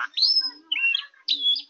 うん。